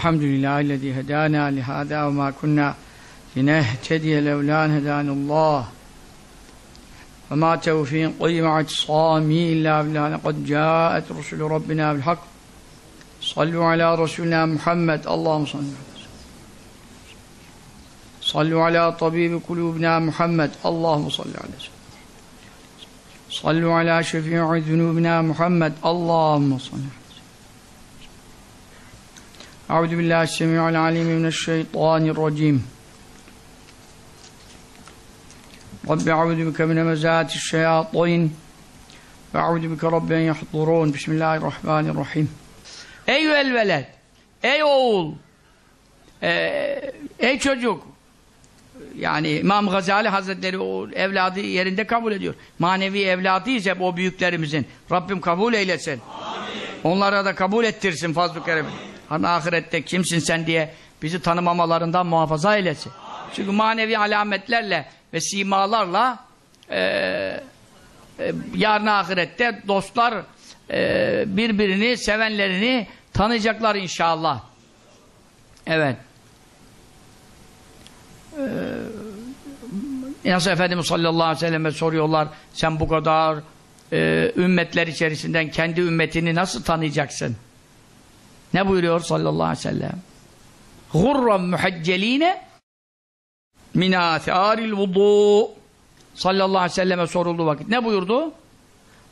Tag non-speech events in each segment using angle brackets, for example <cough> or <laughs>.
الحمد لله الذي هدانا لهذا وما كنا لنهتدي لولا أن هدانا الله. وما توفيقي مع اعتصامي إلا بالله. لقد جاءت رسل ربنا بالحق. صلوا على رسولنا محمد. اللهم صل على صلوا على طبيب قلوبنا محمد. اللهم صل على صلوا على شفيع ذنوبنا محمد. اللهم صل على Euzu billahi semiul alim mineşşeytanirracim. Rabbi euzu bike min hemezatiş şeyatin ve euzu bike rabbi en yahdurun. Bismillahirrahmanirrahim. Ey velveled, ey oğul, ee, ey çocuk. Yani İmam Gazali Hazretleri o evladı yerinde kabul ediyor. Manevi evladıyız hep o büyüklerimizin. Rabbim kabul eylesin. Amin. Onlara da kabul ettirsin fazl-ı keremin. Hani ahirette kimsin sen diye bizi tanımamalarından muhafaza eylesin. Çünkü manevi alametlerle ve simalarla e, e, yarın ahirette dostlar e, birbirini, sevenlerini tanıyacaklar inşallah. Evet. Ee, nasıl Efendimiz sallallahu aleyhi ve selleme soruyorlar sen bu kadar e, ümmetler içerisinden kendi ümmetini nasıl tanıyacaksın? Ne buyuruyor sallallahu aleyhi ve sellem? Gurran muhacceline min âthâril vudu sallallahu aleyhi ve selleme soruldu vakit. Ne buyurdu?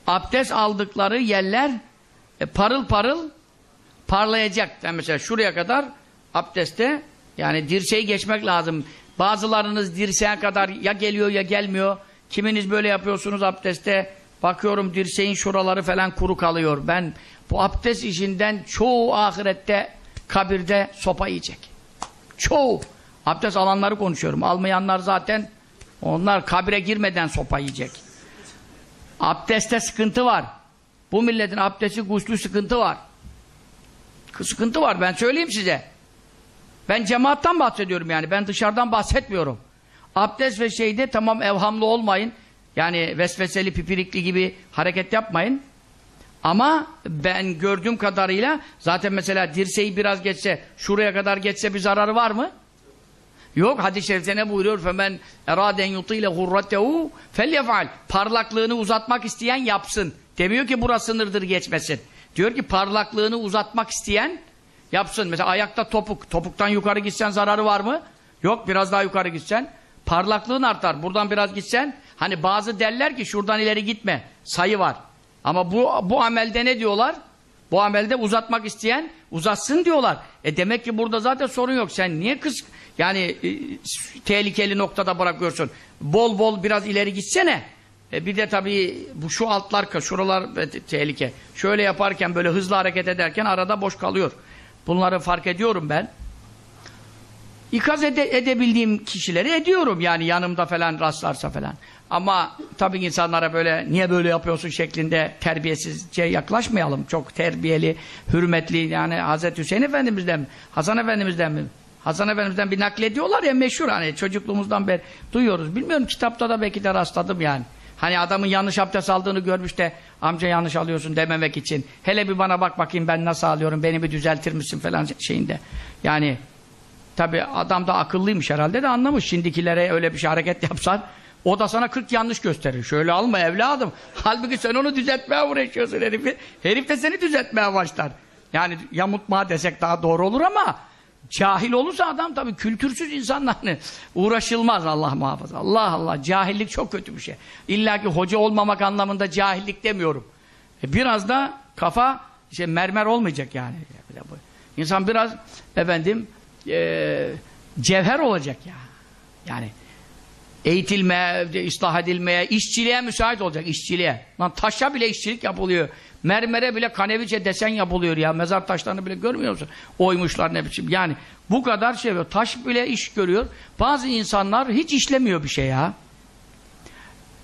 Abdest aldıkları yerler e, parıl parıl parlayacak. Yani mesela şuraya kadar abdeste yani dirseği geçmek lazım. Bazılarınız dirseğe kadar ya geliyor ya gelmiyor. Kiminiz böyle yapıyorsunuz abdeste. Bakıyorum dirseğin şuraları falan kuru kalıyor. Ben bu abdest işinden çoğu ahirette kabirde sopa yiyecek. Çoğu. Abdest alanları konuşuyorum. Almayanlar zaten onlar kabire girmeden sopa yiyecek. Abdeste sıkıntı var. Bu milletin abdesti guslü sıkıntı var. Sıkıntı var ben söyleyeyim size. Ben cemaattan bahsediyorum yani. Ben dışarıdan bahsetmiyorum. Abdest ve şeyde tamam evhamlı olmayın. Yani vesveseli, pipirikli gibi hareket yapmayın. Ama ben gördüğüm kadarıyla zaten mesela dirseği biraz geçse, şuraya kadar geçse bir zararı var mı? Yok hadis-i şerifte ne buyuruyor? Femen eraden yutile hurratehu felyefal. Parlaklığını uzatmak isteyen yapsın. Demiyor ki burası sınırdır geçmesin. Diyor ki parlaklığını uzatmak isteyen yapsın. Mesela ayakta topuk. Topuktan yukarı gitsen zararı var mı? Yok biraz daha yukarı gitsen. Parlaklığın artar. Buradan biraz gitsen. Hani bazı derler ki şuradan ileri gitme. Sayı var. Ama bu, bu amelde ne diyorlar? Bu amelde uzatmak isteyen uzatsın diyorlar. E demek ki burada zaten sorun yok. Sen niye kız yani e, tehlikeli noktada bırakıyorsun? Bol bol biraz ileri gitsene. E bir de tabii bu şu altlar, şuralar e, tehlike. Şöyle yaparken böyle hızlı hareket ederken arada boş kalıyor. Bunları fark ediyorum ben. İkaz ede edebildiğim kişileri ediyorum yani yanımda falan rastlarsa falan. Ama tabii insanlara böyle niye böyle yapıyorsun şeklinde terbiyesizce yaklaşmayalım. Çok terbiyeli, hürmetli yani Hazreti Hüseyin Efendimiz'den mi? Hasan Efendimiz'den mi? Hasan Efendimiz'den bir naklediyorlar ya meşhur hani çocukluğumuzdan beri duyuyoruz. Bilmiyorum kitapta da belki de rastladım yani. Hani adamın yanlış abdest aldığını görmüş de amca yanlış alıyorsun dememek için. Hele bir bana bak bakayım ben nasıl alıyorum beni bir düzeltir misin falan şeyinde. Yani tabi adam da akıllıymış herhalde de anlamış. Şimdikilere öyle bir şey hareket yapsan o da sana 40 yanlış gösterir. Şöyle alma evladım. <laughs> Halbuki sen onu düzeltmeye uğraşıyorsun herifi. Herif de seni düzeltmeye başlar. Yani yamutma desek daha doğru olur ama Cahil olursa adam tabii kültürsüz insanlarla <laughs> uğraşılmaz Allah muhafaza. Allah Allah cahillik çok kötü bir şey. İlla ki hoca olmamak anlamında cahillik demiyorum. E biraz da kafa işte mermer olmayacak yani. İnsan biraz efendim e, cevher olacak ya. Yani eğitilmeye, ıslah edilmeye, işçiliğe müsait olacak işçiliğe. Lan taşa bile işçilik yapılıyor. Mermere bile kaneviçe desen yapılıyor ya. Mezar taşlarını bile görmüyor musun? Oymuşlar ne biçim. Yani bu kadar şey var. Taş bile iş görüyor. Bazı insanlar hiç işlemiyor bir şey ya.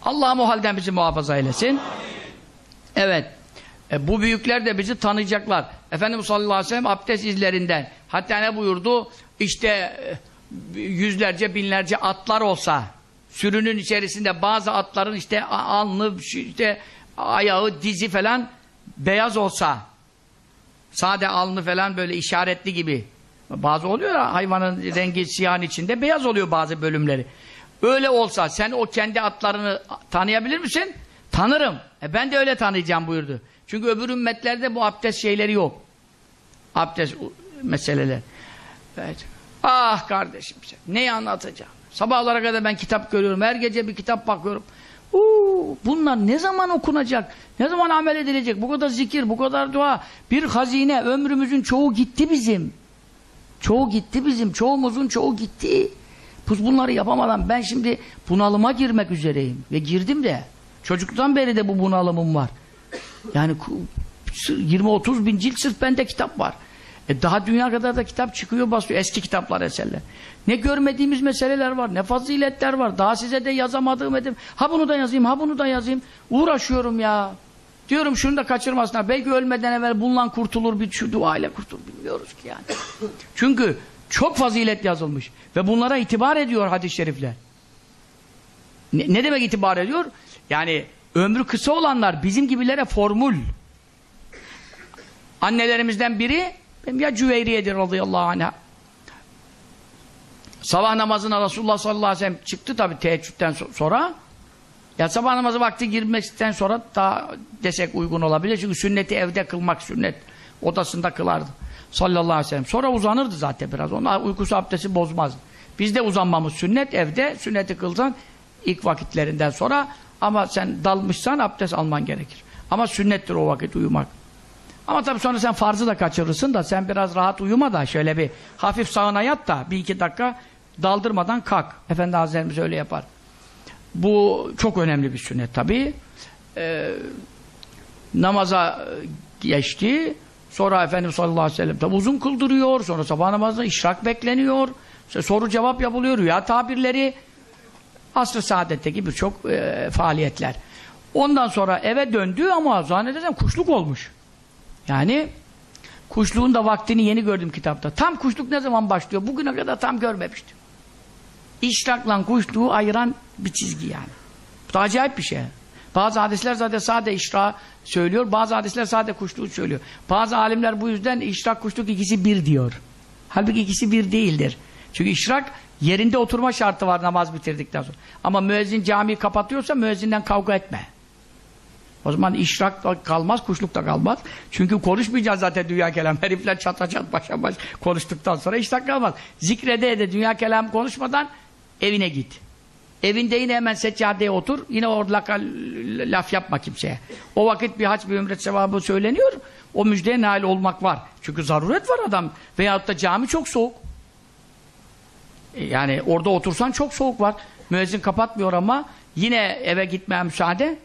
Allah o halden bizi muhafaza eylesin. Evet. E, bu büyükler de bizi tanıyacaklar. Efendimiz sallallahu aleyhi ve sellem abdest izlerinden. Hatta ne buyurdu? İşte e, yüzlerce binlerce atlar olsa sürünün içerisinde bazı atların işte alnı işte ayağı dizi falan beyaz olsa sade alnı falan böyle işaretli gibi Bazı oluyor ya hayvanın rengi siyahın içinde beyaz oluyor bazı bölümleri. Öyle olsa sen o kendi atlarını tanıyabilir misin? Tanırım. E ben de öyle tanıyacağım buyurdu. Çünkü öbür ümmetlerde bu abdest şeyleri yok. Abdest meseleler. Evet. Ah kardeşim sen neyi anlatacağım? Sabahlara kadar ben kitap görüyorum. Her gece bir kitap bakıyorum. Uuu, bunlar ne zaman okunacak? Ne zaman amel edilecek? Bu kadar zikir, bu kadar dua. Bir hazine, ömrümüzün çoğu gitti bizim. Çoğu gitti bizim. Çoğumuzun çoğu gitti. Bunları yapamadan ben şimdi bunalıma girmek üzereyim. Ve girdim de. Çocuktan beri de bu bunalımım var. Yani 20-30 bin cilt sırf bende kitap var. E daha dünya kadar da kitap çıkıyor basıyor. Eski kitaplar eserler. Ne görmediğimiz meseleler var. Ne faziletler var. Daha size de yazamadığım edim. Ha bunu da yazayım, ha bunu da yazayım. Uğraşıyorum ya. Diyorum şunu da kaçırmasınlar. Belki ölmeden evvel bundan kurtulur bir şu dua ile kurtulur. Bilmiyoruz ki yani. Çünkü çok fazilet yazılmış. Ve bunlara itibar ediyor hadis-i şerifler. Ne, ne demek itibar ediyor? Yani ömrü kısa olanlar bizim gibilere formül. Annelerimizden biri benim ya Cüveyriye'dir radıyallahu anh'a. Sabah namazına Resulullah sallallahu aleyhi ve sellem çıktı tabi teheccüden sonra. Ya sabah namazı vakti girmekten sonra daha desek uygun olabilir. Çünkü sünneti evde kılmak sünnet. Odasında kılardı. Sallallahu aleyhi ve sellem. Sonra uzanırdı zaten biraz. Ona uykusu abdesti bozmaz. Bizde uzanmamız sünnet. Evde sünneti kılsan ilk vakitlerinden sonra ama sen dalmışsan abdest alman gerekir. Ama sünnettir o vakit uyumak. Ama tabii sonra sen farzı da kaçırırsın da sen biraz rahat uyuma da şöyle bir hafif sağına yat da bir iki dakika daldırmadan kalk. Efendi Hazretlerimiz öyle yapar. Bu çok önemli bir sünnet tabii. Ee, namaza geçti. Sonra Efendimiz sallallahu aleyhi ve sellem tabi uzun kıldırıyor. Sonra sabah namazında işrak bekleniyor. Soru cevap yapılıyor. Rüya tabirleri. Asr-ı saadetteki birçok e, faaliyetler. Ondan sonra eve döndü ama zannedersem kuşluk olmuş. Yani kuşluğun da vaktini yeni gördüm kitapta. Tam kuşluk ne zaman başlıyor? Bugüne kadar tam görmemiştim. İşrakla kuşluğu ayıran bir çizgi yani. Bu da acayip bir şey. Bazı hadisler zaten sade işra söylüyor. Bazı hadisler sade kuşluğu söylüyor. Bazı alimler bu yüzden işrak kuşluk ikisi bir diyor. Halbuki ikisi bir değildir. Çünkü işrak yerinde oturma şartı var namaz bitirdikten sonra. Ama müezzin camiyi kapatıyorsa müezzinden kavga etme. O zaman işrak da kalmaz, kuşluk da kalmaz. Çünkü konuşmayacağız zaten dünya kelam. <laughs> Herifler çata çat başa baş konuştuktan sonra işrak kalmaz. Zikrede de dünya kelam konuşmadan evine git. Evinde yine hemen seccadeye otur. Yine orada laf yapma kimseye. O vakit bir hac bir ümret sevabı söyleniyor. O müjdeye nail olmak var. Çünkü zaruret var adam. Veyahut da cami çok soğuk. E, yani orada otursan çok soğuk var. Müezzin kapatmıyor ama yine eve gitmeye müsaade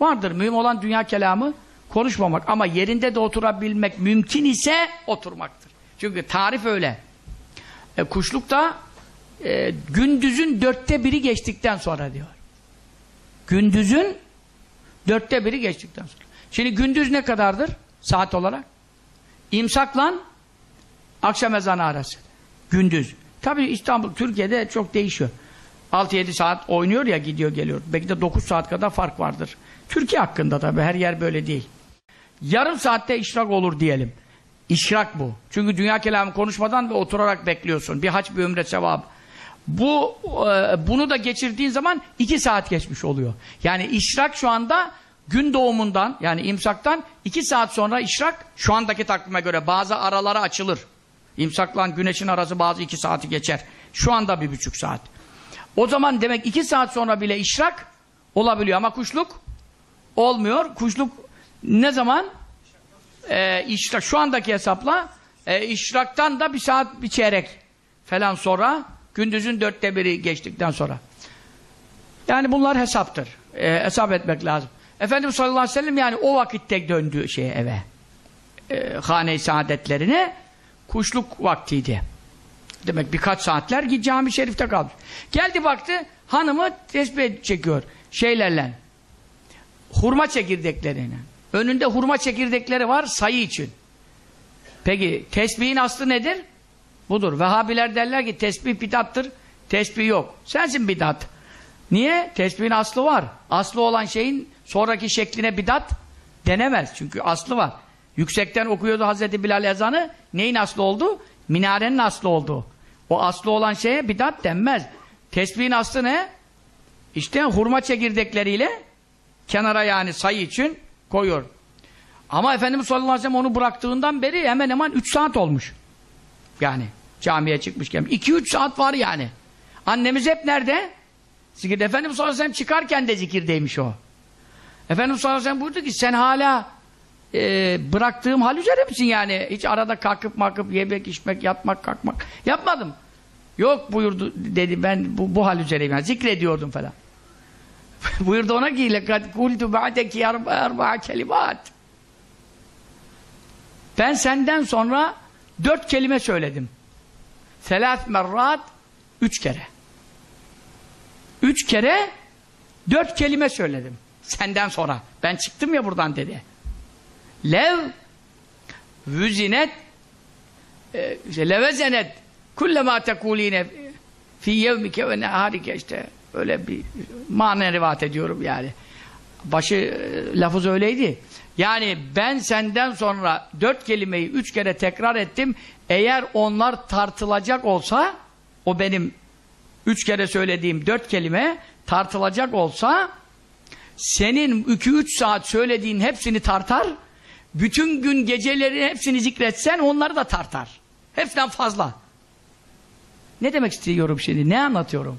vardır. Mühim olan dünya kelamı konuşmamak. Ama yerinde de oturabilmek mümkün ise oturmaktır. Çünkü tarif öyle. E, kuşlukta e, gündüzün dörtte biri geçtikten sonra diyor. Gündüzün dörtte biri geçtikten sonra. Şimdi gündüz ne kadardır saat olarak? İmsakla akşam ezanı arası. Gündüz. Tabii İstanbul, Türkiye'de çok değişiyor. 6-7 saat oynuyor ya gidiyor geliyor. Belki de 9 saat kadar fark vardır. Türkiye hakkında tabii her yer böyle değil. Yarım saatte işrak olur diyelim. İşrak bu. Çünkü dünya kelamı konuşmadan ve oturarak bekliyorsun. Bir haç bir ömre sevabı. Bu, e, bunu da geçirdiğin zaman iki saat geçmiş oluyor. Yani işrak şu anda gün doğumundan yani imsaktan iki saat sonra işrak şu andaki takvime göre bazı aralara açılır. İmsakla güneşin arası bazı iki saati geçer. Şu anda bir buçuk saat. O zaman demek iki saat sonra bile işrak olabiliyor ama kuşluk olmuyor. Kuşluk ne zaman? Ee, işrak, şu andaki hesapla e, işraktan da bir saat bir çeyrek falan sonra gündüzün dörtte biri geçtikten sonra. Yani bunlar hesaptır. E, hesap etmek lazım. Efendimiz sallallahu aleyhi ve sellem yani o vakitte döndü şeye eve. E, hane-i saadetlerine kuşluk vaktiydi. Demek birkaç saatler cami şerifte kalmış. Geldi baktı hanımı tesbih çekiyor şeylerle. Hurma çekirdeklerine. Önünde hurma çekirdekleri var sayı için. Peki tesbihin aslı nedir? Budur. Vehhabiler derler ki tesbih bidattır. Tesbih yok. Sensin bidat. Niye? Tesbihin aslı var. Aslı olan şeyin sonraki şekline bidat denemez. Çünkü aslı var. Yüksekten okuyordu Hazreti Bilal ezanı. Neyin aslı oldu? Minarenin aslı olduğu. O aslı olan şeye bidat denmez. Tesbihin aslı ne? İşte hurma çekirdekleriyle kenara yani sayı için koyuyor. Ama Efendimiz sallallahu aleyhi ve sellem onu bıraktığından beri hemen hemen 3 saat olmuş. Yani camiye çıkmışken. 2-3 saat var yani. Annemiz hep nerede? Zikirde. Efendimiz sallallahu aleyhi ve sellem çıkarken de zikirdeymiş o. Efendimiz sallallahu aleyhi ve sellem buyurdu ki sen hala e, bıraktığım hal üzere misin yani? Hiç arada kalkıp makıp yemek, içmek, yatmak, kalkmak yapmadım. Yok buyurdu dedi ben bu, bu hal üzereyim yani zikrediyordum falan. <laughs> buyurdu ona ki lekad kultu ba'deki arba kelimat. Ben senden sonra dört kelime söyledim. Selat merrat üç kere. Üç kere dört kelime söyledim. Senden sonra. Ben çıktım ya buradan dedi. Lev vüzinet e, işte levezenet kullema tekuline fi yevmike ve neharike işte öyle bir manen rivat ediyorum yani. Başı e, lafız öyleydi. Yani ben senden sonra dört kelimeyi üç kere tekrar ettim. Eğer onlar tartılacak olsa o benim üç kere söylediğim dört kelime tartılacak olsa senin iki üç saat söylediğin hepsini tartar bütün gün geceleri hepsini zikretsen onları da tartar. Hepsinden fazla. Ne demek istiyorum şimdi? Ne anlatıyorum?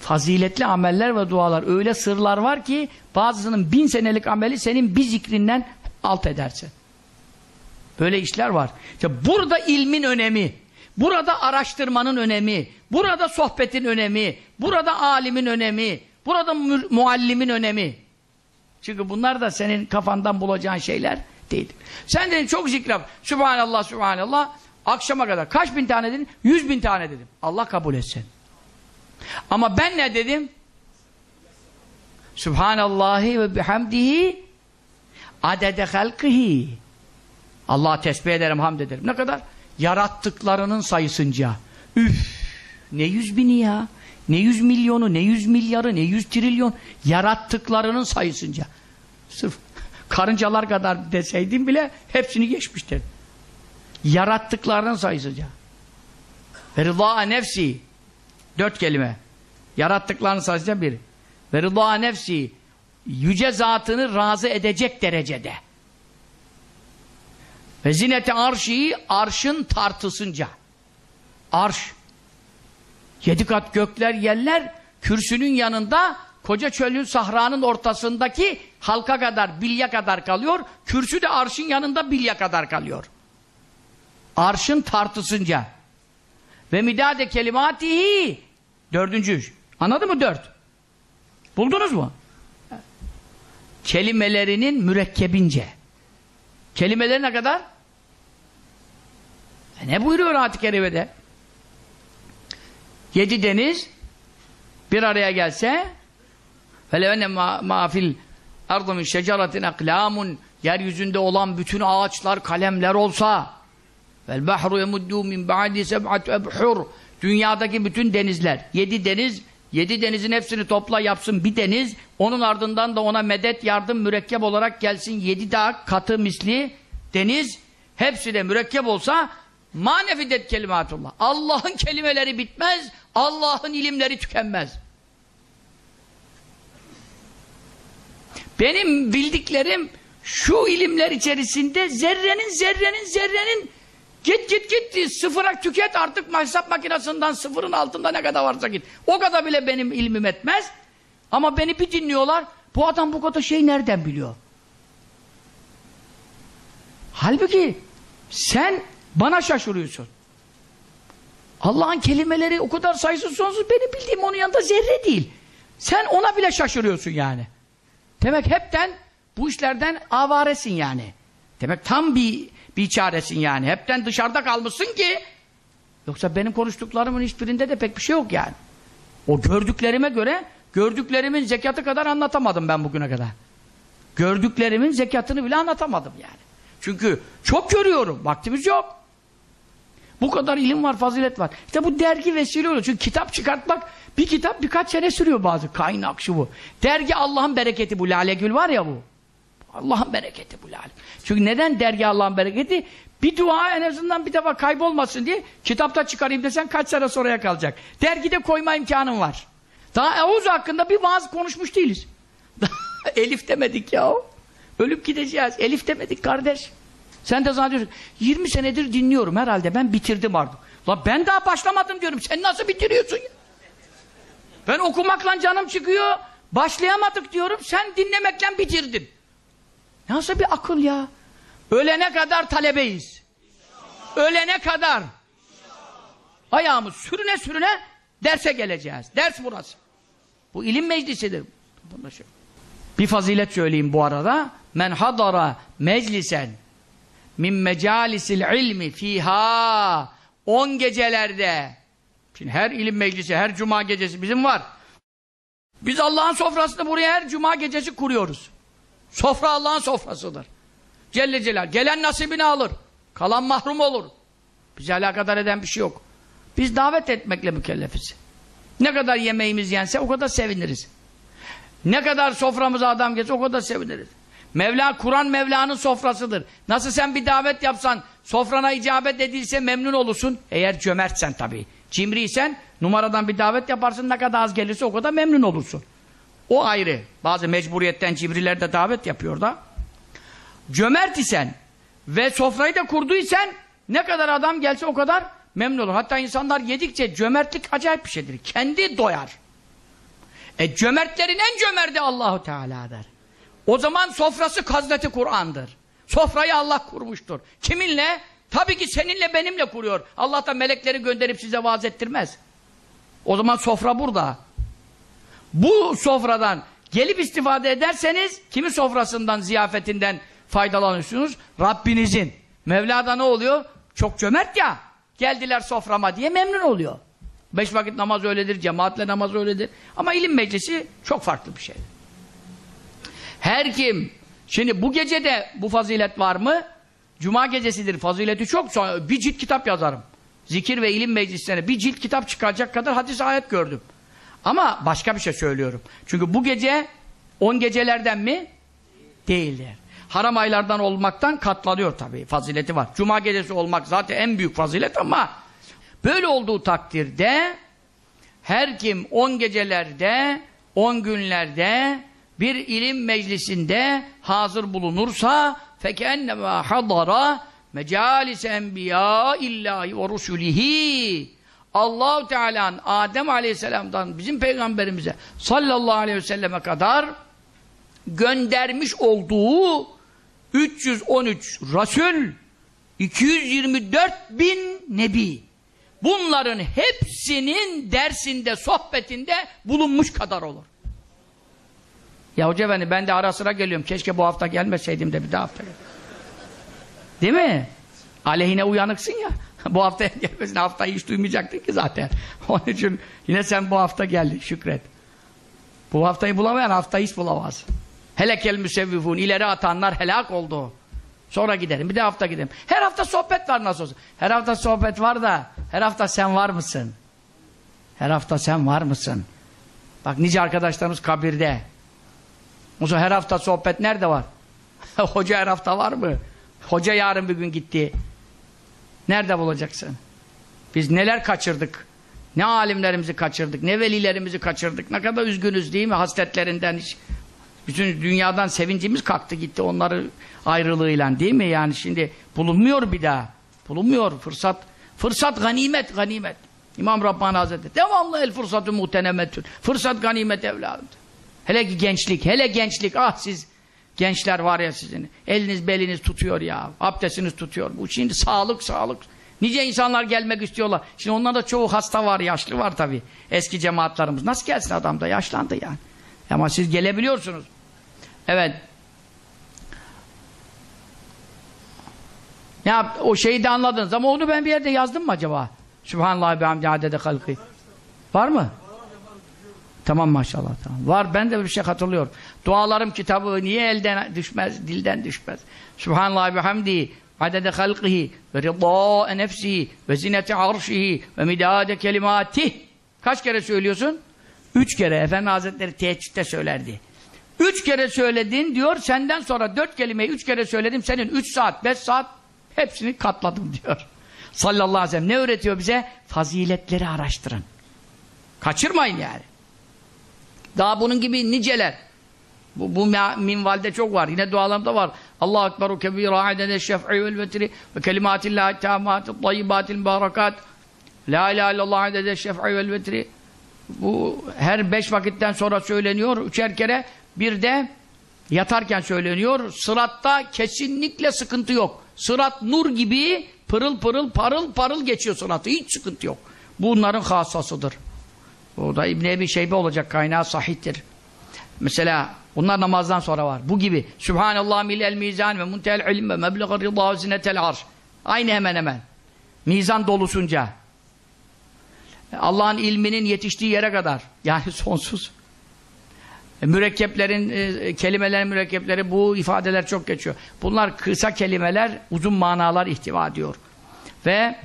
Faziletli ameller ve dualar öyle sırlar var ki bazısının bin senelik ameli senin bir zikrinden alt ederse. Böyle işler var. İşte burada ilmin önemi, burada araştırmanın önemi, burada sohbetin önemi, burada alimin önemi, burada mu muallimin önemi. Çünkü bunlar da senin kafandan bulacağın şeyler değil. Sen dedin çok zikre Sübhanallah, Sübhanallah. Akşama kadar. Kaç bin tane dedin? Yüz bin tane dedim. Allah kabul etsin. Ama ben ne dedim? Sübhanallahi ve bihamdihi adede halkihi. Allah'a tesbih ederim, hamd ederim. Ne kadar? Yarattıklarının sayısınca. Üf! Ne yüz bini ya? Ne yüz milyonu, ne yüz milyarı, ne yüz trilyon yarattıklarının sayısınca. Sırf karıncalar kadar deseydim bile hepsini geçmiştir. Yarattıklarının sayısınca. Ve rıza nefsi dört kelime. Yarattıklarının sayısınca bir. Ve rıza nefsi yüce zatını razı edecek derecede. Ve zinete arşi arşın tartısınca. Arş Yedi kat gökler yerler kürsünün yanında koca çölün sahranın ortasındaki halka kadar bilya kadar kalıyor. Kürsü de arşın yanında bilya kadar kalıyor. Arşın tartısınca. Ve midade kelimatihi dördüncü. Anladın mı dört? Buldunuz mu? Kelimelerinin mürekkebince. Kelimeleri ne kadar? E ne buyuruyor Atik Kerime'de? Yedi deniz bir araya gelse فَلَوَنَّ مَا فِي الْاَرْضُ مِنْ شَجَرَةٍ اَقْلَامٌ Yeryüzünde olan bütün ağaçlar kalemler olsa وَالْبَحْرُ يَمُدُّوا مِنْ بَعْدِ سَبْعَةُ اَبْحُرُ Dünyadaki bütün denizler, yedi deniz, yedi denizin hepsini topla yapsın bir deniz, onun ardından da ona medet, yardım, mürekkep olarak gelsin yedi daha katı misli deniz, hepsi de mürekkep olsa manefidet kelimatullah. Allah'ın kelimeleri bitmez, Allah'ın ilimleri tükenmez. Benim bildiklerim şu ilimler içerisinde zerrenin zerrenin zerrenin git git git sıfıra tüket artık hesap makinesinden sıfırın altında ne kadar varsa git. O kadar bile benim ilmim etmez. Ama beni bir dinliyorlar. Bu adam bu kadar şey nereden biliyor? Halbuki sen bana şaşırıyorsun. Allah'ın kelimeleri o kadar sayısız sonsuz benim bildiğim onun yanında zerre değil. Sen ona bile şaşırıyorsun yani. Demek hepten bu işlerden avaresin yani. Demek tam bir bir çaresin yani. Hepten dışarıda kalmışsın ki yoksa benim konuştuklarımın hiçbirinde de pek bir şey yok yani. O gördüklerime göre gördüklerimin zekatı kadar anlatamadım ben bugüne kadar. Gördüklerimin zekatını bile anlatamadım yani. Çünkü çok görüyorum. Vaktimiz yok. Bu kadar ilim var, fazilet var. İşte bu dergi vesile oluyor. Çünkü kitap çıkartmak bir kitap birkaç sene sürüyor bazı. Kaynak şu bu. Dergi Allah'ın bereketi bu. Lale Gül var ya bu. Allah'ın bereketi bu lale. Çünkü neden dergi Allah'ın bereketi? Bir dua en azından bir defa kaybolmasın diye kitapta çıkarayım desen kaç sene sonraya kalacak. Dergide koyma imkanım var. Daha Eûz hakkında bir vaaz konuşmuş değiliz. <laughs> Elif demedik ya. Ölüp gideceğiz. Elif demedik kardeş. Sen de zannediyorsun. 20 senedir dinliyorum herhalde. Ben bitirdim artık. La ben daha başlamadım diyorum. Sen nasıl bitiriyorsun ya? Ben okumakla canım çıkıyor. Başlayamadık diyorum. Sen dinlemekle bitirdin. Nasıl bir akıl ya? Ölene kadar talebeyiz. Ölene kadar. Ayağımız sürüne sürüne derse geleceğiz. Ders burası. Bu ilim meclisidir. Şey. Bir fazilet söyleyeyim bu arada. Men hadara meclisen min mecalisil ilmi fiha on gecelerde şimdi her ilim meclisi, her cuma gecesi bizim var. Biz Allah'ın sofrasını buraya her cuma gecesi kuruyoruz. Sofra Allah'ın sofrasıdır. Celle Celal. Gelen nasibini alır. Kalan mahrum olur. Bizi alakadar eden bir şey yok. Biz davet etmekle mükellefiz. Ne kadar yemeğimiz yense o kadar seviniriz. Ne kadar soframıza adam gelse o kadar seviniriz. Mevla, Kur'an Mevla'nın sofrasıdır. Nasıl sen bir davet yapsan, sofrana icabet edilse memnun olursun. Eğer cömertsen tabii. Cimriysen, numaradan bir davet yaparsın, ne kadar az gelirse o kadar memnun olursun. O ayrı. Bazı mecburiyetten cimriler de davet yapıyor da. Cömert isen ve sofrayı da kurduysan, ne kadar adam gelse o kadar memnun olur. Hatta insanlar yedikçe cömertlik acayip bir şeydir. Kendi doyar. E cömertlerin en cömerti Allahu Teala'dır. O zaman sofrası Hazreti Kur'an'dır. Sofrayı Allah kurmuştur. Kiminle? Tabii ki seninle benimle kuruyor. Allah da melekleri gönderip size vaaz ettirmez. O zaman sofra burada. Bu sofradan gelip istifade ederseniz kimin sofrasından, ziyafetinden faydalanıyorsunuz? Rabbinizin. Mevla'da ne oluyor? Çok cömert ya. Geldiler soframa diye memnun oluyor. Beş vakit namaz öyledir, cemaatle namaz öyledir. Ama ilim meclisi çok farklı bir şey. Her kim, şimdi bu gecede bu fazilet var mı? Cuma gecesidir, fazileti çok. Sonra bir cilt kitap yazarım. Zikir ve ilim meclislerine bir cilt kitap çıkaracak kadar hadis ayet gördüm. Ama başka bir şey söylüyorum. Çünkü bu gece on gecelerden mi? Değildir. Haram aylardan olmaktan katlanıyor tabii. Fazileti var. Cuma gecesi olmak zaten en büyük fazilet ama böyle olduğu takdirde her kim on gecelerde, on günlerde bir ilim meclisinde hazır bulunursa فَكَنَّمَا حَضَرَ مَجَالِسَ اَنْبِيَا illahi ve rusulihi Allahu Teala'nın Adem Aleyhisselam'dan bizim peygamberimize sallallahu aleyhi ve selleme kadar göndermiş olduğu 313 Resul 224 bin Nebi bunların hepsinin dersinde, sohbetinde bulunmuş kadar olur. Ya hoca efendi ben de ara sıra geliyorum. Keşke bu hafta gelmeseydim de bir daha hafta Değil mi? Aleyhine uyanıksın ya. <laughs> bu hafta gelmesin. Haftayı hiç duymayacaktın ki zaten. <laughs> Onun için yine sen bu hafta geldin. Şükret. Bu haftayı bulamayan haftayı hiç bulamaz. Helekel müsevvifun. ileri atanlar helak oldu. Sonra giderim. Bir de hafta giderim. Her hafta sohbet var nasıl olsa. Her hafta sohbet var da her hafta sen var mısın? Her hafta sen var mısın? Bak nice arkadaşlarımız kabirde. O her hafta sohbet nerede var? <laughs> Hoca her hafta var mı? Hoca yarın bir gün gitti. Nerede bulacaksın? Biz neler kaçırdık? Ne alimlerimizi kaçırdık, ne velilerimizi kaçırdık. Ne kadar üzgünüz değil mi hasletlerinden hiç. Bütün dünyadan sevincimiz kalktı gitti onları ayrılığıyla değil mi? Yani şimdi bulunmuyor bir daha. Bulunmuyor fırsat. Fırsat ganimet, ganimet. İmam Rabbani Hazretleri devamlı el fırsatı muhtenemetün. Fırsat ganimet evladım. Hele ki gençlik, hele gençlik. Ah siz gençler var ya sizin. Eliniz beliniz tutuyor ya. Abdestiniz tutuyor. Bu şimdi sağlık sağlık. Nice insanlar gelmek istiyorlar. Şimdi onlarda çoğu hasta var, yaşlı var tabii. Eski cemaatlarımız. Nasıl gelsin adam da yaşlandı yani. Ama siz gelebiliyorsunuz. Evet. Ya o şeyi de anladınız ama onu ben bir yerde yazdım mı acaba? Sübhanallah ve hamdi adede halkı. Var mı? Tamam maşallah. Tamam. Var ben de bir şey hatırlıyorum. Dualarım kitabı niye elden düşmez, dilden düşmez. Subhanallah ve hamdi adede halkihi ve rıdâ nefsihi ve zineti arşihi ve midade kelimatih. Kaç kere söylüyorsun? Üç kere. Efendi Hazretleri teheccüde söylerdi. Üç kere söyledin diyor, senden sonra dört kelimeyi üç kere söyledim, senin üç saat, beş saat Hepsini katladım diyor. Sallallahu aleyhi ve sellem ne öğretiyor bize? Faziletleri araştırın. Kaçırmayın yani. Daha bunun gibi niceler. Bu, bu minvalde çok var. Yine dualarımda var. Allah ekberu kebira adede şef'i vel vetri ve kelimatillahi tamati tayyibatil mübarekat La ilahe illallah adede şef'i vel vetri bu her beş vakitten sonra söyleniyor. Üçer kere bir de yatarken söyleniyor. Sıratta kesinlikle sıkıntı yok. Sırat nur gibi pırıl pırıl parıl parıl geçiyor sıratı. Hiç sıkıntı yok. Bunların hasasıdır. O da İbn Ebi Şeybe olacak kaynağı sahihtir. Mesela bunlar namazdan sonra var. Bu gibi. Sübhanallah milel mizan ve muntel ilim ve mebleğ rıdâ zinetel arş. Aynı hemen hemen. Mizan dolusunca. Allah'ın ilminin yetiştiği yere kadar. Yani <laughs> sonsuz. E, mürekkeplerin, e, kelimelerin mürekkepleri bu ifadeler çok geçiyor. Bunlar kısa kelimeler, uzun manalar ihtiva ediyor. Ve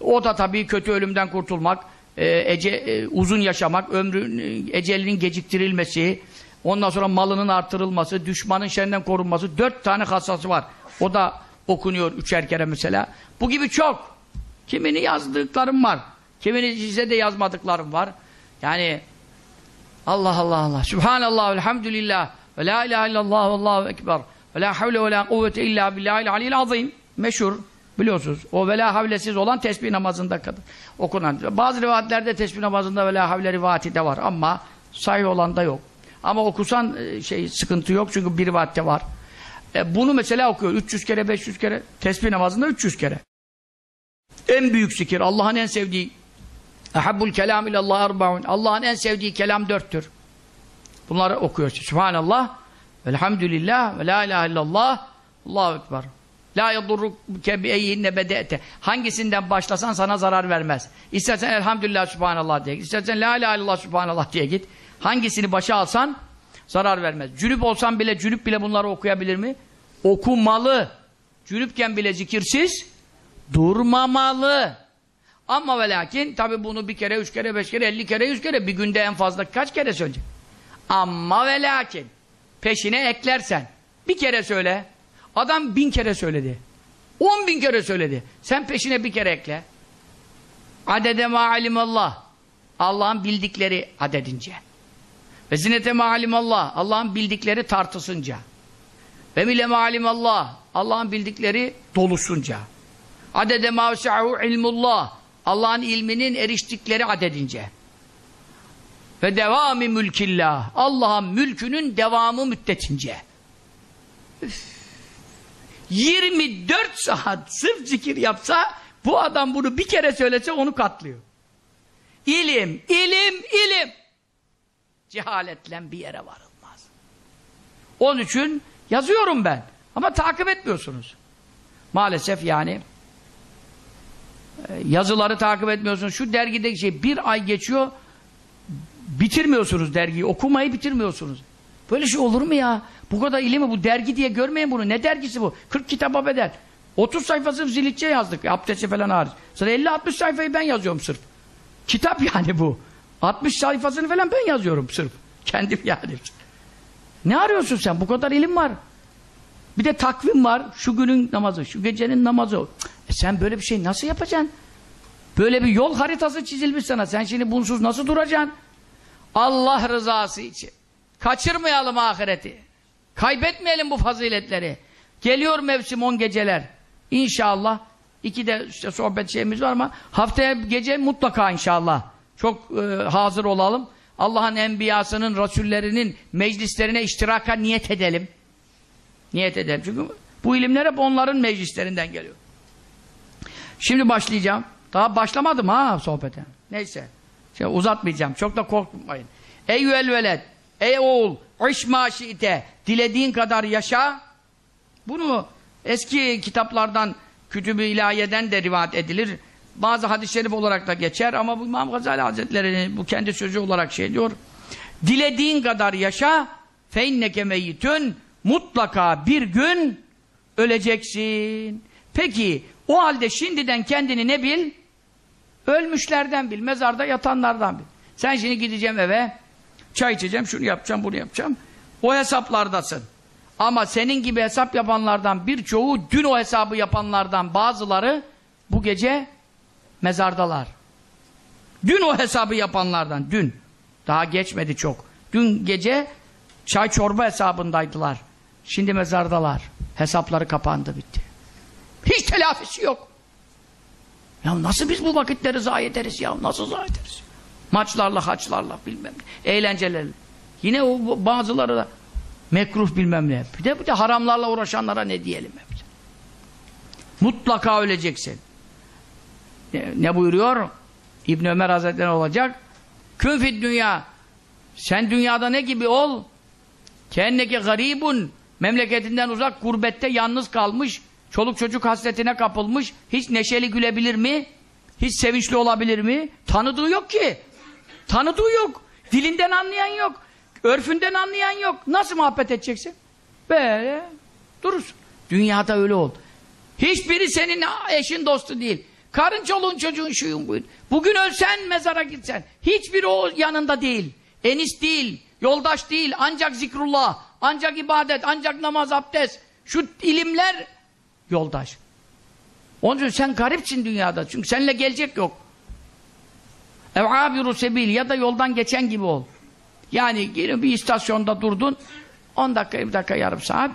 o da tabii kötü ölümden kurtulmak, e, ece, e, uzun yaşamak, ömrün, e, ecelinin geciktirilmesi, ondan sonra malının artırılması, düşmanın şerrinden korunması, dört tane hassası var. O da okunuyor üçer kere mesela. Bu gibi çok. Kimini yazdıklarım var. Kimini size de yazmadıklarım var. Yani Allah Allah Allah. Subhanallah, elhamdülillah. Ve la ilahe illallah allahu ekber. Ve la havle ve la kuvvete illa billahil aliyil azim. Meşhur. Biliyorsunuz. O ve la havlesiz olan tesbih namazında kadar okunan. Bazı rivayetlerde tesbih namazında ve la havle rivayeti de var ama sahih olan da yok. Ama okusan e, şey sıkıntı yok çünkü bir rivayette var. E, bunu mesela okuyor 300 kere 500 kere tesbih namazında 300 kere. En büyük zikir Allah'ın en sevdiği Ehabbul kelam ilallah arba'un. Allah'ın en sevdiği kelam dörttür. Bunları okuyor. Subhanallah, velhamdülillah, ve la ilahe illallah, Allahu Ekber. La yadurruke bi eyhinne bede'te. Hangisinden başlasan sana zarar vermez. İstersen elhamdülillah subhanallah diye git. İstersen la ilahe illallah subhanallah diye git. Hangisini başa alsan zarar vermez. Cünüp olsan bile, cünüp bile bunları okuyabilir mi? Okumalı. Cünüpken bile zikirsiz durmamalı. Ama ve lakin tabi bunu bir kere, üç kere, beş kere, elli kere, yüz kere bir günde en fazla kaç kere söyleyecek? Ama ve lakin peşine eklersen bir kere söyle adam bin kere söyledi. On bin kere söyledi. Sen peşine bir kere ekle. Adede ma alimallah. Allah'ın bildikleri adedince. Ve zinete ma alimallah. Allah'ın bildikleri tartısınca. Ve mile ma alimallah. Allah'ın bildikleri dolusunca. Adede ma ilmullah. Allah'ın ilminin eriştikleri adedince. Ve devamı mülkillah. Allah'ın mülkünün devamı müddetince. Üf. 24 saat sırf zikir yapsa bu adam bunu bir kere söylese onu katlıyor. İlim, ilim, ilim. Cehaletle bir yere varılmaz. Onun için yazıyorum ben. Ama takip etmiyorsunuz. Maalesef yani ee, yazıları takip etmiyorsunuz. Şu dergideki şey bir ay geçiyor bitirmiyorsunuz dergiyi. Okumayı bitirmiyorsunuz. Böyle şey olur mu ya? Bu kadar ilimi bu dergi diye görmeyin bunu. Ne dergisi bu? 40 kitaba bedel. 30 sayfasını zilitçe yazdık. Abdesti falan hariç. Sonra 50-60 sayfayı ben yazıyorum sırf. Kitap <laughs> yani bu. 60 sayfasını falan ben yazıyorum sırf. Kendim yani. Ne arıyorsun sen? Bu kadar ilim var. Bir de takvim var. Şu günün namazı, şu gecenin namazı. E sen böyle bir şey nasıl yapacaksın? Böyle bir yol haritası çizilmiş sana. Sen şimdi bunsuz nasıl duracaksın? Allah rızası için. Kaçırmayalım ahireti. Kaybetmeyelim bu faziletleri. Geliyor mevsim on geceler. İnşallah. İki de işte sohbet şeyimiz var ama haftaya gece mutlaka inşallah. Çok e, hazır olalım. Allah'ın enbiyasının, rasullerinin meclislerine iştiraka niyet edelim. Niyet edelim. Çünkü bu ilimler hep onların meclislerinden geliyor. Şimdi başlayacağım. Daha başlamadım ha sohbete. Neyse. Şey, uzatmayacağım. Çok da korkmayın. Eyyüel veled. Ey oğul. İşma şiite. Dilediğin kadar yaşa. Bunu eski kitaplardan Kütüb-i İlahiye'den de rivayet edilir. Bazı hadis-i şerif olarak da geçer ama bu İmam Gazali Hazretleri'nin bu kendi sözü olarak şey diyor. Dilediğin kadar yaşa feinneke meyyitün mutlaka bir gün öleceksin. Peki o halde şimdiden kendini ne bil? Ölmüşlerden bil, mezarda yatanlardan bil. Sen şimdi gideceğim eve, çay içeceğim, şunu yapacağım, bunu yapacağım. O hesaplardasın. Ama senin gibi hesap yapanlardan birçoğu dün o hesabı yapanlardan bazıları bu gece mezardalar. Dün o hesabı yapanlardan dün daha geçmedi çok. Dün gece çay çorba hesabındaydılar. Şimdi mezardalar. Hesapları kapandı bitti. Hiç telafisi yok. Ya nasıl biz bu vakitleri zayi ederiz ya? Nasıl zayi ederiz? Maçlarla, haçlarla bilmem ne. Eğlencelerle. Yine o bazıları da mekruh bilmem ne. Bir de, bir de haramlarla uğraşanlara ne diyelim hep. Mutlaka öleceksin. Ne, ne buyuruyor? İbn Ömer Hazretleri olacak. Kün fid dünya. Sen dünyada ne gibi ol? Kenneke garibun. Memleketinden uzak, gurbette yalnız kalmış, çoluk çocuk hasretine kapılmış, hiç neşeli gülebilir mi? Hiç sevinçli olabilir mi? Tanıdığı yok ki. Tanıdığı yok. Dilinden anlayan yok. Örfünden anlayan yok. Nasıl muhabbet edeceksin? Böyle durursun. Dünyada öyle ol. Hiçbiri senin eşin dostu değil. Karın çoluğun çocuğun şuyun buyun. Bugün ölsen mezara gitsen. Hiçbiri o yanında değil. Enis değil. Yoldaş değil. Ancak zikrullah. Ancak ibadet. Ancak namaz abdest. Şu ilimler yoldaş. Onun için sen garipsin dünyada. Çünkü seninle gelecek yok. Ev abiru sebil ya da yoldan geçen gibi ol. Yani yine bir istasyonda durdun. 10 dakika, 20 dakika, yarım saat.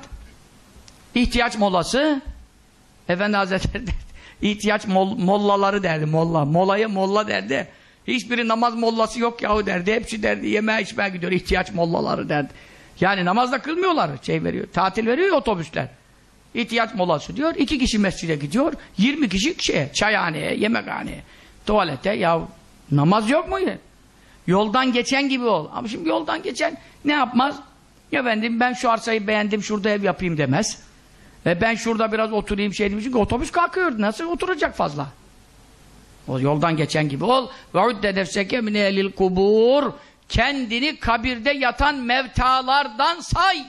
ihtiyaç molası. Efendi Hazretleri <laughs> ihtiyaç mol, mollaları derdi. Molla. Molayı molla derdi. Hiçbiri namaz mollası yok yahu derdi. Hepsi derdi. Yemeğe içmeye gidiyor. ihtiyaç mollaları derdi. Yani namazda kılmıyorlar. Şey veriyor. Tatil veriyor otobüsler. İhtiyaç molası diyor. iki kişi mescide gidiyor. 20 kişi şeye, çayhaneye, yemekhaneye, tuvalete. Ya namaz yok mu? Yoldan geçen gibi ol. Ama şimdi yoldan geçen ne yapmaz? Efendim ben şu arsayı beğendim şurada ev yapayım demez. Ve ben şurada biraz oturayım şey diyeyim. Çünkü otobüs kalkıyor. Nasıl oturacak fazla? O yoldan geçen gibi ol. Ve udde nefseke min ehlil kubur. Kendini kabirde yatan mevtalardan say.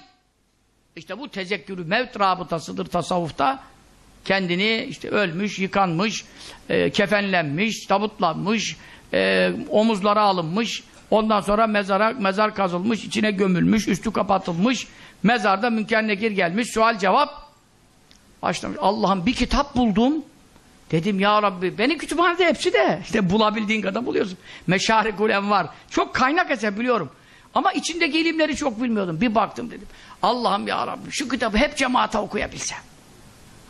İşte bu tezekkürü mevt rabıtasıdır tasavvufta. Kendini işte ölmüş, yıkanmış, e, kefenlenmiş, tabutlanmış, e, omuzlara alınmış, ondan sonra mezara mezar kazılmış, içine gömülmüş, üstü kapatılmış, mezarda münker gelmiş, sual cevap başlamış. Allah'ım bir kitap buldum. Dedim ya Rabbi, benim kütüphanede hepsi de. <laughs> İşte bulabildiğin kadar buluyorsun. Meşarikul var. Çok kaynak eser biliyorum. Ama içindeki ilimleri çok bilmiyordum. Bir baktım dedim. Allah'ım ya Rabbi şu kitabı hep cemaate okuyabilsem.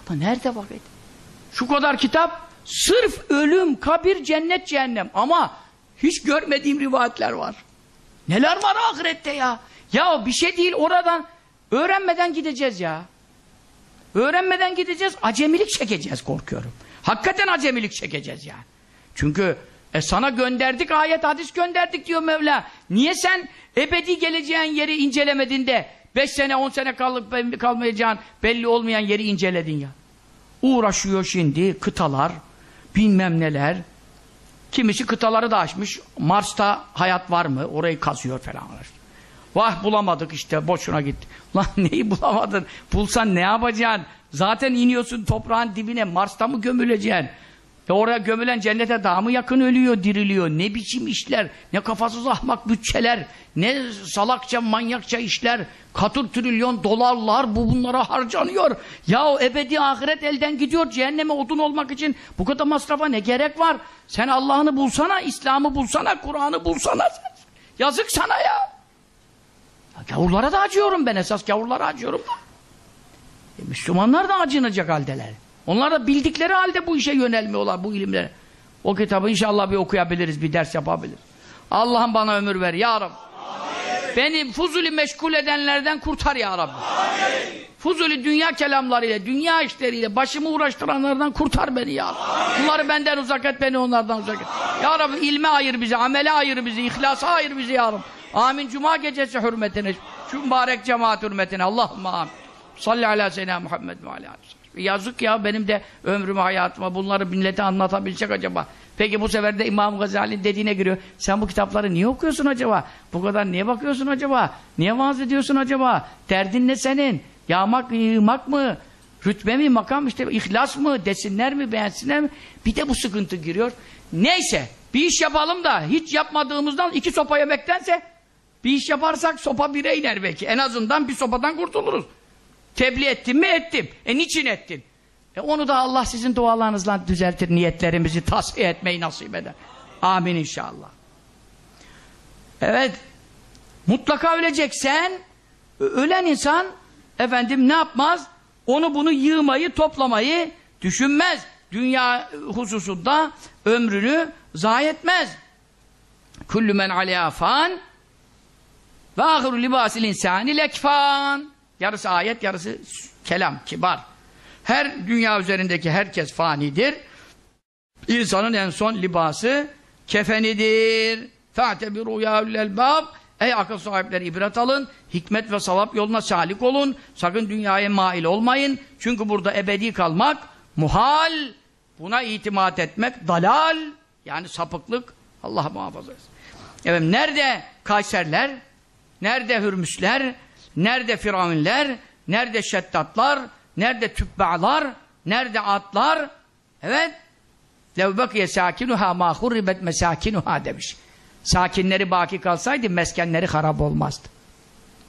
Ama nerede vakit? Şu kadar kitap sırf ölüm, kabir, cennet, cehennem. Ama hiç görmediğim rivayetler var. Neler var ahirette ya? Ya bir şey değil oradan öğrenmeden gideceğiz ya. Öğrenmeden gideceğiz, acemilik çekeceğiz korkuyorum. Hakikaten acemilik çekeceğiz yani. Çünkü e sana gönderdik ayet hadis gönderdik diyor Mevla. Niye sen ebedi geleceğin yeri incelemedin de 5 sene 10 sene kalıp kalmayacağın belli olmayan yeri inceledin ya. Uğraşıyor şimdi kıtalar bilmem neler. Kimisi kıtaları da açmış. Mars'ta hayat var mı? Orayı kazıyor falan. Vah bulamadık işte boşuna gitti. <laughs> Lan neyi bulamadın? Bulsan ne yapacaksın? Zaten iniyorsun toprağın dibine Mars'ta mı gömüleceksin? E oraya gömülen cennete daha mı yakın ölüyor, diriliyor? Ne biçim işler, ne kafasız ahmak bütçeler, ne salakça, manyakça işler, katır trilyon dolarlar bu bunlara harcanıyor. Ya o ebedi ahiret elden gidiyor, cehenneme odun olmak için bu kadar masrafa ne gerek var? Sen Allah'ını bulsana, İslam'ı bulsana, Kur'an'ı bulsana. Yazık sana ya. ya. Gavurlara da acıyorum ben, esas gavurlara acıyorum da. E, Müslümanlar da acınacak haldeler. Onlar da bildikleri halde bu işe yönelmiyorlar, bu ilimlere. O kitabı inşallah bir okuyabiliriz, bir ders yapabiliriz. Allah'ım bana ömür ver ya Rabbi. Amin. Beni fuzuli meşgul edenlerden kurtar ya Rabbi. Amin. Fuzuli dünya kelamlarıyla, dünya işleriyle başımı uğraştıranlardan kurtar beni ya Rabbi. Bunları benden uzak et, beni onlardan uzak et. Ya Rabbi ilme ayır bizi, amele ayır bizi, ihlasa ayır bizi ya Rabbi. Amin. Cuma gecesi hürmetine, şu mübarek cemaat hürmetine. Allahümme amin. Salli ala seyyidina Muhammed ve ala Yazık ya benim de ömrümü hayatıma bunları millete anlatabilecek acaba. Peki bu sefer de İmam Gazali'nin dediğine giriyor. Sen bu kitapları niye okuyorsun acaba? Bu kadar niye bakıyorsun acaba? Niye vaaz ediyorsun acaba? Derdin ne senin? Yağmak, yığmak mı? Rütbe mi, makam işte ihlas mı, desinler mi, beğensinler mi? Bir de bu sıkıntı giriyor. Neyse bir iş yapalım da hiç yapmadığımızdan iki sopa yemektense bir iş yaparsak sopa bire iner belki. En azından bir sopadan kurtuluruz. Tebliğ ettim mi? Ettim. E niçin ettin? E onu da Allah sizin dualarınızla düzeltir. Niyetlerimizi tasfiye etmeyi nasip eder. Amin inşallah. Evet. Mutlaka öleceksen ölen insan efendim ne yapmaz? Onu bunu yığmayı, toplamayı düşünmez. Dünya hususunda ömrünü zayi etmez. Kullu men aleyha fan ve ahiru libasil insani lekfan. Yarısı ayet, yarısı kelam, kibar. Her dünya üzerindeki herkes fanidir. İnsanın en son libası kefenidir. Fa'tebiru ya elbab. Ey akıl sahipleri ibret alın. Hikmet ve savap yoluna salik olun. Sakın dünyaya mail olmayın. Çünkü burada ebedi kalmak muhal. Buna itimat etmek dalal. Yani sapıklık. Allah muhafaza etsin. Evet, nerede Kayserler? Nerede Hürmüsler? Nerede Firavunler? Nerede Şeddatlar? Nerede Tübba'lar? Nerede atlar? Evet. لَوْ بَقِيَ سَاكِنُهَا مَا خُرِّبَتْ مَسَاكِنُهَا demiş. Sakinleri baki kalsaydı meskenleri harap olmazdı.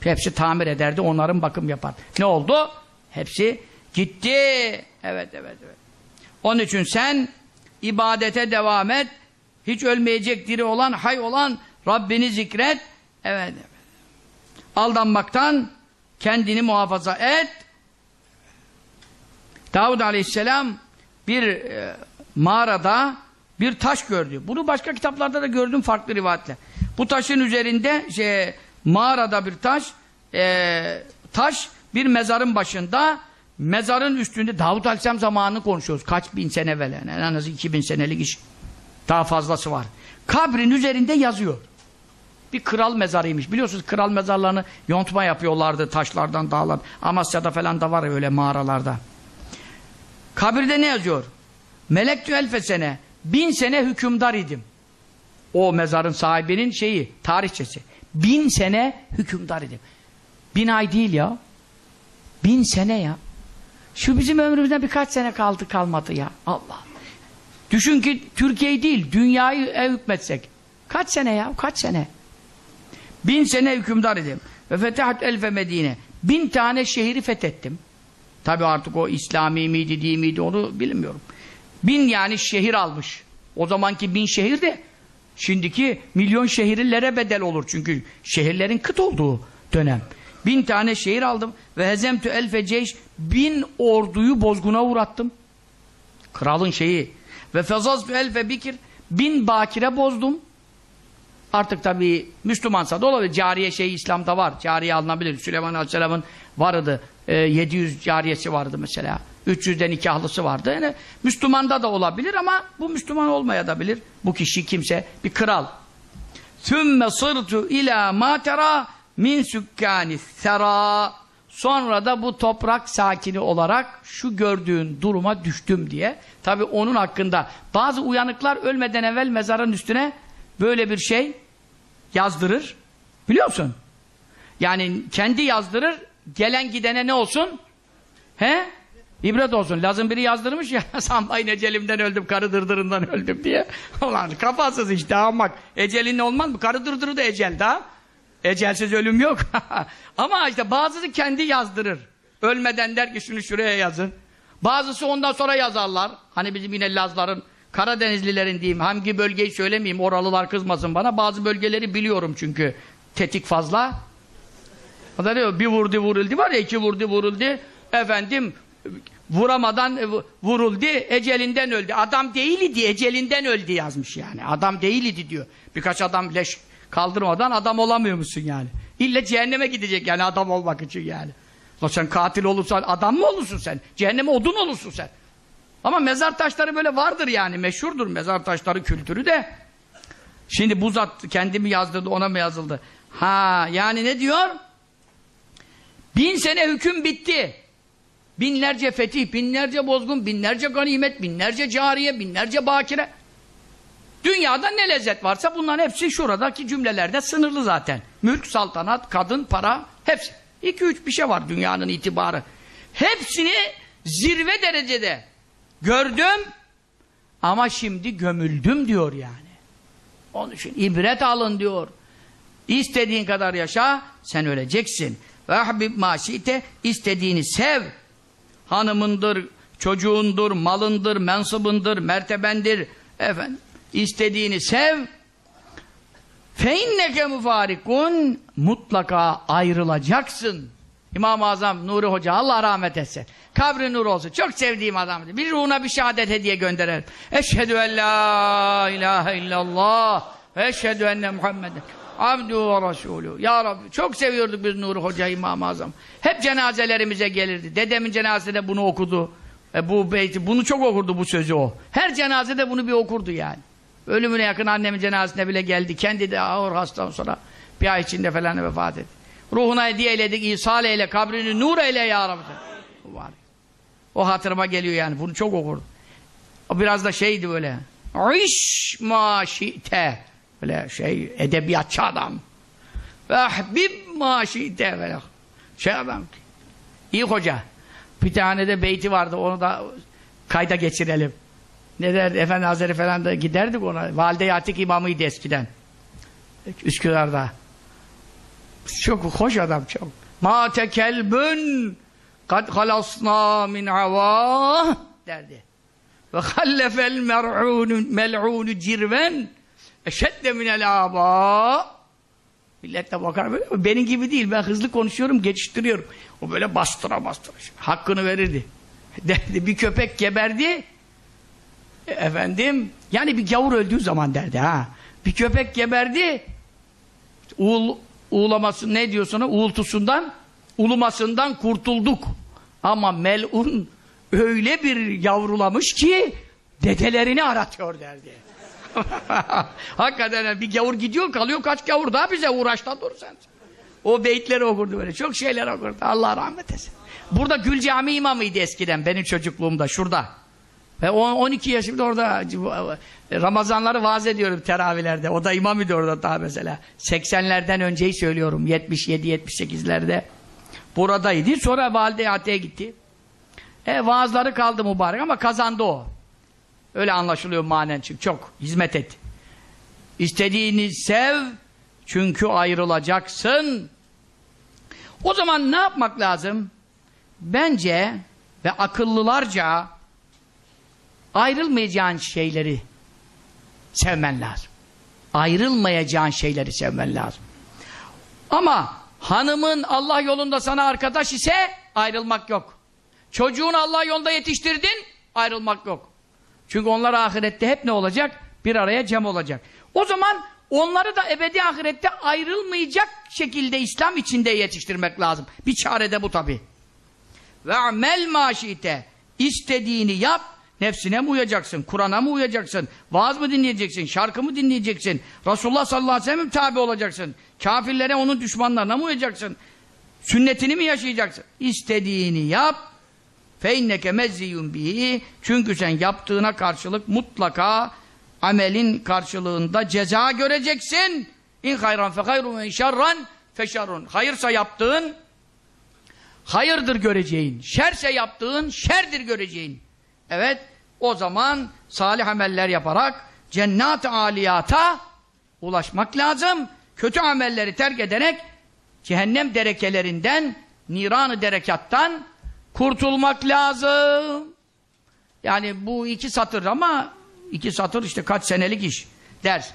Hepsi tamir ederdi, onların bakım yapar. Ne oldu? Hepsi gitti. Evet, evet, evet. Onun için sen ibadete devam et. Hiç ölmeyecek diri olan, hay olan Rabbini zikret. Evet, evet. Aldanmaktan kendini muhafaza et. Davud Aleyhisselam bir e, mağarada bir taş gördü. Bunu başka kitaplarda da gördüm farklı rivayetle. Bu taşın üzerinde şey, mağarada bir taş e, taş bir mezarın başında mezarın üstünde Davud Aleyhisselam zamanını konuşuyoruz. Kaç bin sene evvel yani. En az iki bin senelik iş. Daha fazlası var. Kabrin üzerinde yazıyor. Bir kral mezarıymış. Biliyorsunuz kral mezarlarını yontma yapıyorlardı taşlardan dağlar. Amasya'da falan da var öyle mağaralarda. Kabirde ne yazıyor? Melektü elfe sene. Bin sene hükümdar idim. O mezarın sahibinin şeyi, tarihçesi. Bin sene hükümdar idim. Bin ay değil ya. Bin sene ya. Şu bizim ömrümüzde birkaç sene kaldı kalmadı ya. Allah. Düşün ki Türkiye'yi değil, dünyayı hükmetsek. Kaç sene ya? Kaç sene? Bin sene hükümdar idim. Ve fetahat elfe Medine. Bin tane şehri fethettim. Tabi artık o İslami miydi, değil miydi onu bilmiyorum. Bin yani şehir almış. O zamanki bin şehir de şimdiki milyon şehirlere bedel olur. Çünkü şehirlerin kıt olduğu dönem. Bin tane şehir aldım ve hezemtü elfe ceyş bin orduyu bozguna uğrattım. Kralın şeyi. Ve fezaztü elfe bikir bin bakire bozdum. Artık tabii Müslümansa da olabilir. Cariye şeyi İslam'da var. Cariye alınabilir. Süleyman Aleyhisselam'ın vardı. E, 700 cariyesi vardı mesela. 300'de nikahlısı vardı. Yani Müslümanda da olabilir ama bu Müslüman olmayabilir. Bu kişi kimse bir kral. Sümme sırtu ila matera min sükkani sera. Sonra da bu toprak sakini olarak şu gördüğün duruma düştüm diye. Tabi onun hakkında bazı uyanıklar ölmeden evvel mezarın üstüne böyle bir şey yazdırır. Biliyor musun? Yani kendi yazdırır, gelen gidene ne olsun? He? İbret olsun. Lazım biri yazdırmış ya, <laughs> sambayın ecelimden öldüm, karı dırdırından öldüm diye. <laughs> Ulan kafasız işte almak. Ecelin olmaz mı? Karı dırdırı da ecel daha. Ecelsiz ölüm yok. <laughs> Ama işte bazısı kendi yazdırır. Ölmeden der ki şunu şuraya yazın. Bazısı ondan sonra yazarlar. Hani bizim yine Lazların Karadenizlilerin diyeyim, hangi bölgeyi söylemeyeyim, oralılar kızmasın bana. Bazı bölgeleri biliyorum çünkü. Tetik fazla. O da diyor, bir vurdu vuruldu var ya, iki vurdu vuruldu. Efendim, vuramadan vuruldu, ecelinden öldü. Adam değil idi, ecelinden öldü yazmış yani. Adam değil idi diyor. Birkaç adam leş kaldırmadan adam olamıyor musun yani? İlle cehenneme gidecek yani adam olmak için yani. La sen katil olursan adam mı olursun sen? Cehenneme odun olursun sen. Ama mezar taşları böyle vardır yani meşhurdur mezar taşları kültürü de. Şimdi bu zat kendimi yazdırdı ona mı yazıldı? Ha yani ne diyor? Bin sene hüküm bitti. Binlerce fetih, binlerce bozgun, binlerce ganimet, binlerce cariye, binlerce bakire. Dünyada ne lezzet varsa bunların hepsi şuradaki cümlelerde sınırlı zaten. Mülk, saltanat, kadın, para hepsi. İki üç bir şey var dünyanın itibarı. Hepsini zirve derecede gördüm ama şimdi gömüldüm diyor yani. Onun için ibret alın diyor. İstediğin kadar yaşa, sen öleceksin. ve ahbib maşite istediğini sev. Hanımındır, çocuğundur, malındır, mensubundur, mertebendir. Efendim, istediğini sev. Fe inneke mufarikun mutlaka ayrılacaksın. İmam-ı Azam Nuri Hoca Allah rahmet etsin. Kabri nur olsun. Çok sevdiğim adamdı. Bir ruhuna bir şehadet hediye gönderelim. Eşhedü en la ilahe illallah ve eşhedü enne Muhammeden abdu ve resulü. Ya Rabbi çok seviyorduk biz Nuri Hoca İmam-ı Azam. Hep cenazelerimize gelirdi. Dedemin cenazede bunu okudu. E, bu beyti bunu çok okurdu bu sözü o. Her cenazede bunu bir okurdu yani. Ölümüne yakın annemin cenazesine bile geldi. Kendi de ağır hastadan sonra bir ay içinde falan vefat etti. Ruhuna hediye eyledik, İsa eyle, kabrini nur eyle ya Rabbi. O hatırıma geliyor yani. Bunu çok okurdu. O biraz da şeydi böyle. İş maşite. Böyle şey, edebiyatçı adam. Ve ahbib maşite. Böyle şey adam. İyi hoca. Bir tane de beyti vardı. Onu da kayda geçirelim. Ne derdi? Efendi Hazretleri falan da giderdik ona. Valide Yatik imamıydı eskiden. Üsküdar'da. Çok hoş adam çok. Ma tekelbün kad halasna min hava derdi. Ve hallefel mer'unu mel'unu cirven eşedde minel aba Millet de bakar böyle benim gibi değil ben hızlı konuşuyorum geçiştiriyorum. O böyle bastıra bastıra. Hakkını verirdi. <laughs> Derdi bir köpek geberdi efendim yani bir gavur öldüğü zaman derdi ha. Bir köpek geberdi uğul, uğulaması ne diyor sana uğultusundan ulumasından kurtulduk. Ama melun öyle bir yavrulamış ki dedelerini aratıyor derdi. <laughs> Hakikaten bir gavur gidiyor kalıyor kaç gavur daha bize uğraşta dur sen. O beyitleri okurdu böyle. Çok şeyler okurdu. Allah rahmet etsin. Burada Gül Cami imamıydı eskiden benim çocukluğumda şurada. Ve 12 yaşımda orada Ramazanları vaaz ediyorum teravihlerde. O da imam idi orada daha mesela. 80'lerden önceyi söylüyorum. 77-78'lerde. Buradaydı. Sonra valide Ate'ye gitti. E vaazları kaldı mübarek ama kazandı o. Öyle anlaşılıyor manen çünkü çok hizmet etti. İstediğini sev çünkü ayrılacaksın. O zaman ne yapmak lazım? Bence ve akıllılarca ayrılmayacağın şeyleri sevmen lazım. Ayrılmayacağın şeyleri sevmen lazım. Ama hanımın Allah yolunda sana arkadaş ise ayrılmak yok. Çocuğun Allah yolunda yetiştirdin ayrılmak yok. Çünkü onlar ahirette hep ne olacak? Bir araya cem olacak. O zaman onları da ebedi ahirette ayrılmayacak şekilde İslam içinde yetiştirmek lazım. Bir çare de bu tabi. Ve amel maşite istediğini yap Nefsine mi uyacaksın? Kur'an'a mı uyacaksın? Vaaz mı dinleyeceksin? Şarkı mı dinleyeceksin? Resulullah sallallahu aleyhi ve sellem tabi olacaksın? Kafirlere, onun düşmanlarına mı uyacaksın? Sünnetini mi yaşayacaksın? İstediğini yap. Feinneke mezziyun bihi. Çünkü sen yaptığına karşılık mutlaka amelin karşılığında ceza göreceksin. İn hayran fe hayrun ve şerran fe şerrun. Hayırsa yaptığın hayırdır göreceğin. Şerse yaptığın şerdir göreceğin. Evet, o zaman salih ameller yaparak cennet aliyata ulaşmak lazım. Kötü amelleri terk ederek cehennem derekelerinden, niranı derekattan kurtulmak lazım. Yani bu iki satır ama iki satır işte kaç senelik iş ders.